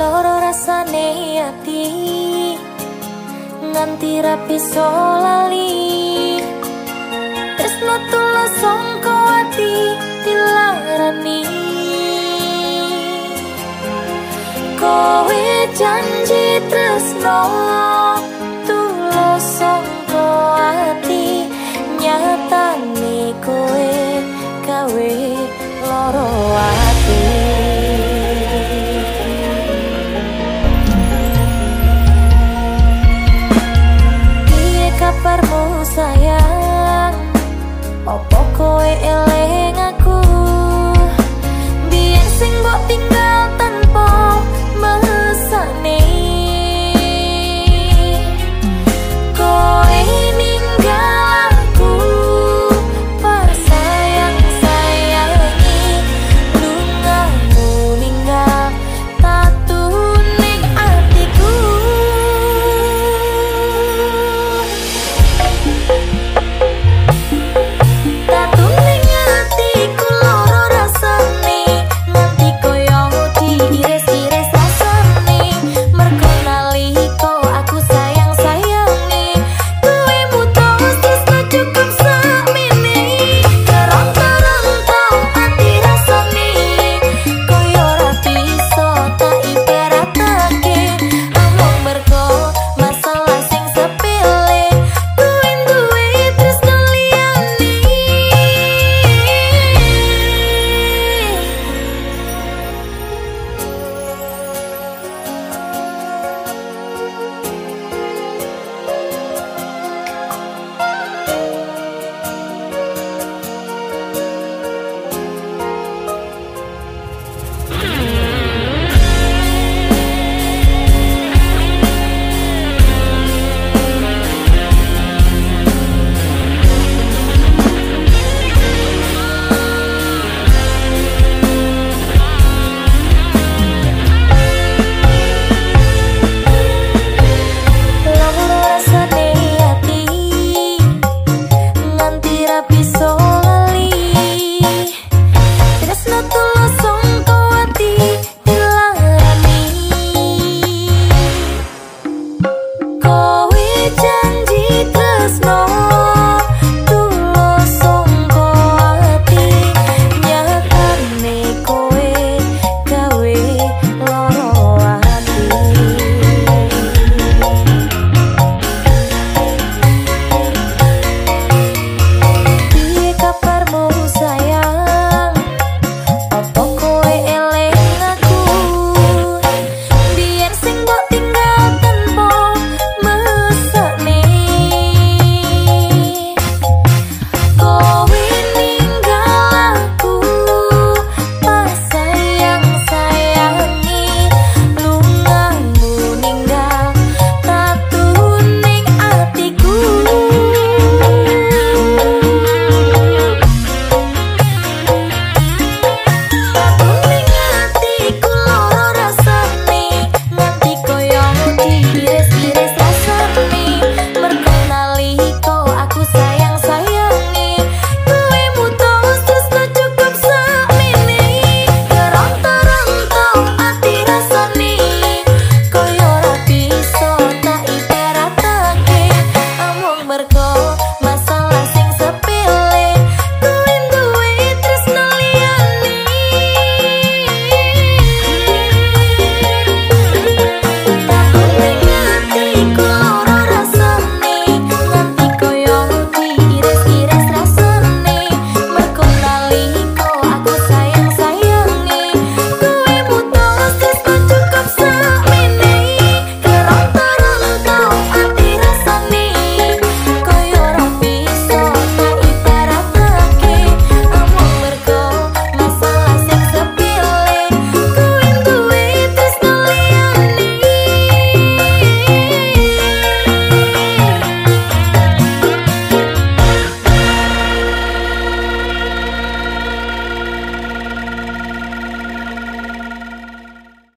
loro rasane ati nganti rapi solali tresno tulus sangko ati dilarani. Kowe janji tresno